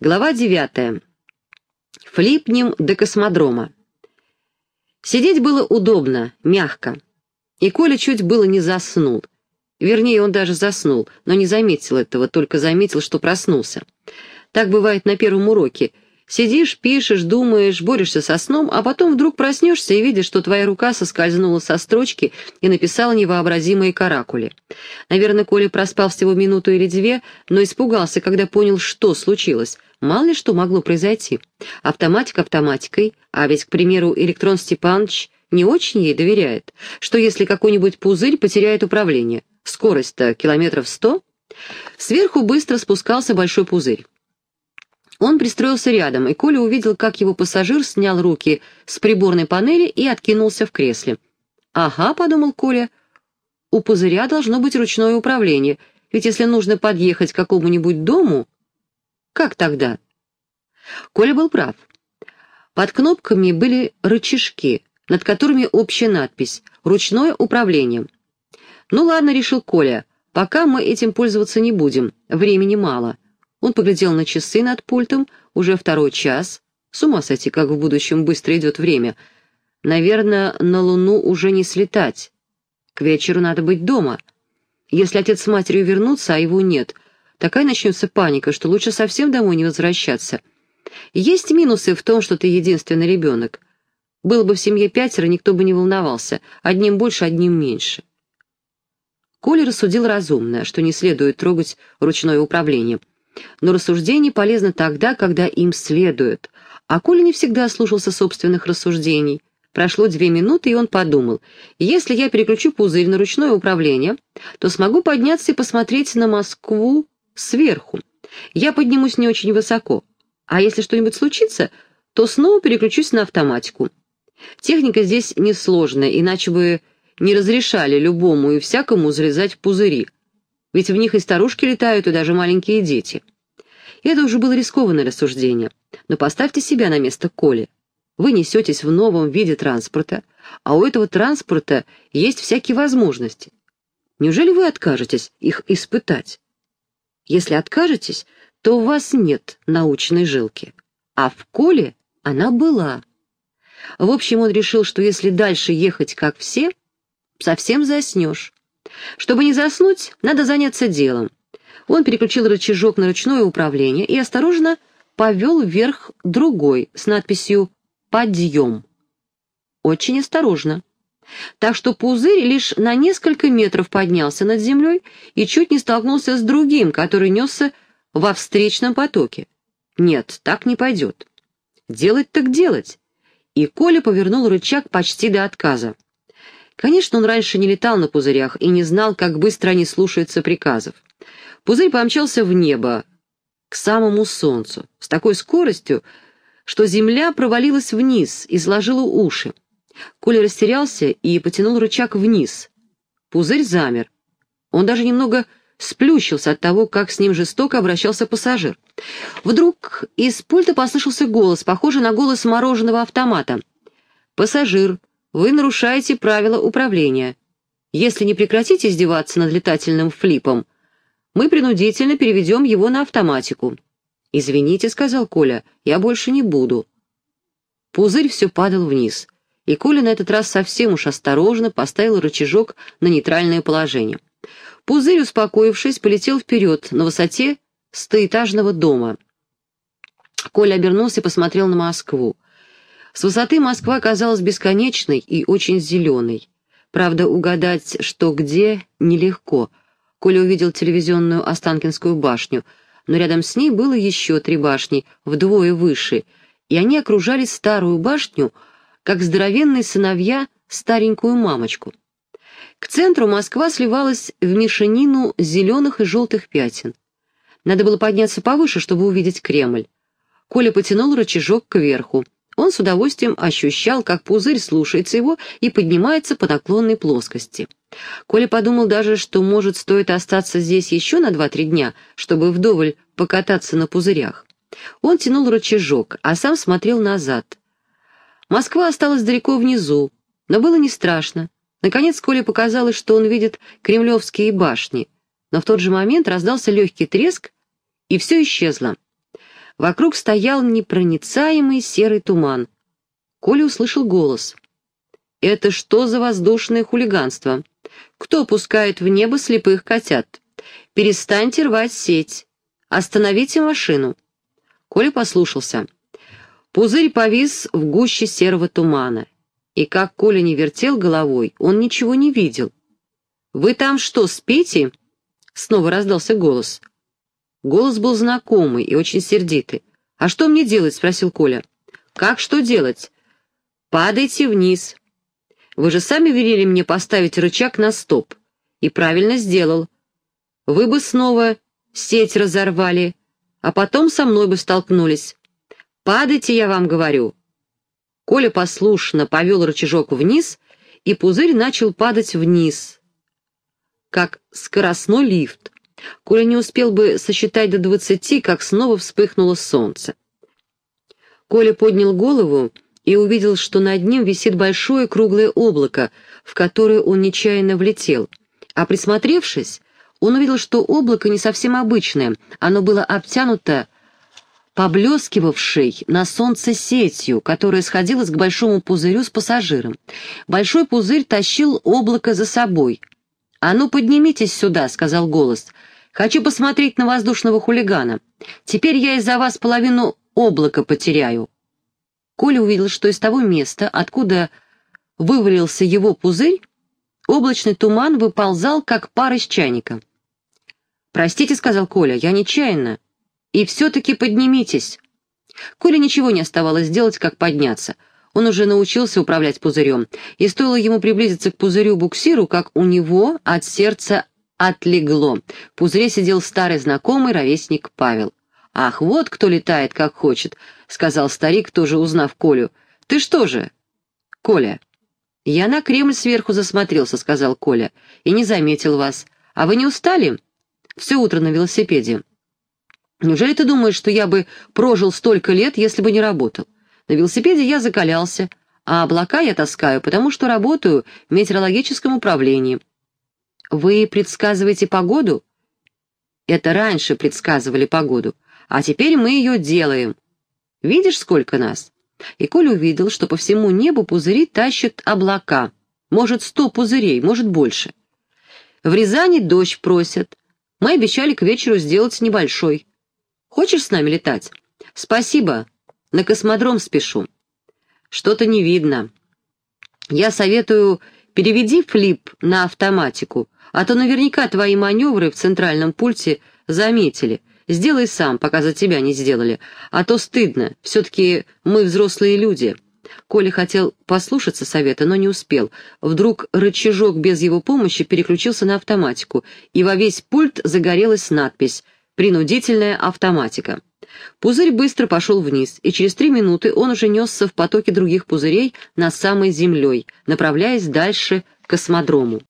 Глава девятая. Флипнем до космодрома. Сидеть было удобно, мягко. И Коля чуть было не заснул. Вернее, он даже заснул, но не заметил этого, только заметил, что проснулся. Так бывает на первом уроке. Сидишь, пишешь, думаешь, борешься со сном, а потом вдруг проснешься и видишь, что твоя рука соскользнула со строчки и написала невообразимые каракули. Наверное, Коля проспал всего минуту или две, но испугался, когда понял, что случилось. Мало ли что могло произойти. Автоматика автоматикой, а ведь, к примеру, Электрон Степанович не очень ей доверяет, что если какой-нибудь пузырь потеряет управление. Скорость-то километров сто. Сверху быстро спускался большой пузырь. Он пристроился рядом, и Коля увидел, как его пассажир снял руки с приборной панели и откинулся в кресле. «Ага», — подумал Коля, — «у пузыря должно быть ручное управление, ведь если нужно подъехать к какому-нибудь дому...» «Как тогда?» Коля был прав. Под кнопками были рычажки, над которыми общая надпись «Ручное управление». «Ну ладно», — решил Коля, — «пока мы этим пользоваться не будем, времени мало». Он поглядел на часы над пультом, уже второй час. С ума сойти, как в будущем быстро идет время. Наверное, на Луну уже не слетать. К вечеру надо быть дома. Если отец с матерью вернутся, а его нет, такая начнется паника, что лучше совсем домой не возвращаться. Есть минусы в том, что ты единственный ребенок. Было бы в семье пятеро, никто бы не волновался. Одним больше, одним меньше. Коля рассудил разумно, что не следует трогать ручное управление — но рассуждение полезно тогда, когда им следует. А Коля не всегда слушался собственных рассуждений. Прошло две минуты, и он подумал, если я переключу пузырь на ручное управление, то смогу подняться и посмотреть на Москву сверху. Я поднимусь не очень высоко. А если что-нибудь случится, то снова переключусь на автоматику. Техника здесь несложная, иначе бы не разрешали любому и всякому залезать пузыри ведь в них и старушки летают, и даже маленькие дети. это уже было рискованное рассуждение, но поставьте себя на место Коли. Вы несетесь в новом виде транспорта, а у этого транспорта есть всякие возможности. Неужели вы откажетесь их испытать? Если откажетесь, то у вас нет научной жилки, а в Коле она была. В общем, он решил, что если дальше ехать как все, совсем заснешь. Чтобы не заснуть, надо заняться делом. Он переключил рычажок на ручное управление и осторожно повел вверх другой с надписью «Подъем». Очень осторожно. Так что пузырь лишь на несколько метров поднялся над землей и чуть не столкнулся с другим, который несся во встречном потоке. Нет, так не пойдет. Делать так делать. И Коля повернул рычаг почти до отказа. Конечно, он раньше не летал на пузырях и не знал, как быстро они слушаются приказов. Пузырь помчался в небо, к самому солнцу, с такой скоростью, что земля провалилась вниз и сложила уши. Коля растерялся и потянул рычаг вниз. Пузырь замер. Он даже немного сплющился от того, как с ним жестоко обращался пассажир. Вдруг из пульта послышался голос, похожий на голос мороженого автомата. «Пассажир, вы нарушаете правила управления. Если не прекратите издеваться над летательным флипом, мы принудительно переведем его на автоматику». «Извините», — сказал Коля, — «я больше не буду». Пузырь все падал вниз, и Коля на этот раз совсем уж осторожно поставил рычажок на нейтральное положение. Пузырь, успокоившись, полетел вперед на высоте стоэтажного дома. Коля обернулся и посмотрел на Москву. С высоты Москва казалась бесконечной и очень зеленой. Правда, угадать, что где, нелегко. Коля увидел телевизионную Останкинскую башню, но рядом с ней было еще три башни, вдвое выше, и они окружали старую башню, как здоровенные сыновья старенькую мамочку. К центру Москва сливалась в мешанину зеленых и желтых пятен. Надо было подняться повыше, чтобы увидеть Кремль. Коля потянул рычажок кверху. Он с удовольствием ощущал, как пузырь слушается его и поднимается по наклонной плоскости. Коля подумал даже, что, может, стоит остаться здесь еще на два-три дня, чтобы вдоволь покататься на пузырях. Он тянул рычажок, а сам смотрел назад. Москва осталась далеко внизу, но было не страшно. Наконец Коле показалось, что он видит кремлевские башни, но в тот же момент раздался легкий треск, и все исчезло. Вокруг стоял непроницаемый серый туман. Коля услышал голос. «Это что за воздушное хулиганство? Кто пускает в небо слепых котят? Перестаньте рвать сеть. Остановите машину». Коля послушался. Пузырь повис в гуще серого тумана. И как Коля не вертел головой, он ничего не видел. «Вы там что, спите?» Снова раздался голос. Голос был знакомый и очень сердитый. «А что мне делать?» — спросил Коля. «Как что делать?» «Падайте вниз». «Вы же сами велели мне поставить рычаг на стоп». «И правильно сделал. Вы бы снова сеть разорвали, а потом со мной бы столкнулись. Падайте, я вам говорю». Коля послушно повел рычажок вниз, и пузырь начал падать вниз, как скоростной лифт. Коля не успел бы сосчитать до двадцати, как снова вспыхнуло солнце. Коля поднял голову и увидел, что над ним висит большое круглое облако, в которое он нечаянно влетел. А присмотревшись, он увидел, что облако не совсем обычное, оно было обтянуто поблескивавшей на солнце сетью, которая сходилась к большому пузырю с пассажиром. Большой пузырь тащил облако за собой — «А ну, поднимитесь сюда», — сказал голос. «Хочу посмотреть на воздушного хулигана. Теперь я из-за вас половину облака потеряю». Коля увидел, что из того места, откуда вывалился его пузырь, облачный туман выползал, как пар из чайника. «Простите», — сказал Коля, — «я нечаянно. И все-таки поднимитесь». Коле ничего не оставалось делать, как подняться — он уже научился управлять пузырем, и стоило ему приблизиться к пузырю-буксиру, как у него от сердца отлегло. В пузыре сидел старый знакомый ровесник Павел. «Ах, вот кто летает, как хочет», — сказал старик, тоже узнав Колю. «Ты что же?» «Коля». «Я на Кремль сверху засмотрелся», — сказал Коля, — «и не заметил вас. А вы не устали?» «Все утро на велосипеде». «Неужели ты думаешь, что я бы прожил столько лет, если бы не работал? На велосипеде я закалялся, а облака я таскаю, потому что работаю в метеорологическом управлении. Вы предсказываете погоду? Это раньше предсказывали погоду, а теперь мы ее делаем. Видишь, сколько нас? И Коля увидел, что по всему небу пузыри тащат облака. Может, сто пузырей, может, больше. В Рязани дождь просят. Мы обещали к вечеру сделать небольшой. Хочешь с нами летать? Спасибо, на космодром спешу. Что-то не видно. Я советую, переведи флип на автоматику, а то наверняка твои маневры в центральном пульте заметили. Сделай сам, пока за тебя не сделали, а то стыдно, все-таки мы взрослые люди». Коля хотел послушаться совета, но не успел. Вдруг рычажок без его помощи переключился на автоматику, и во весь пульт загорелась надпись «Принудительная автоматика». Пузырь быстро пошел вниз, и через три минуты он уже несся в потоке других пузырей на самой землей, направляясь дальше к космодрому.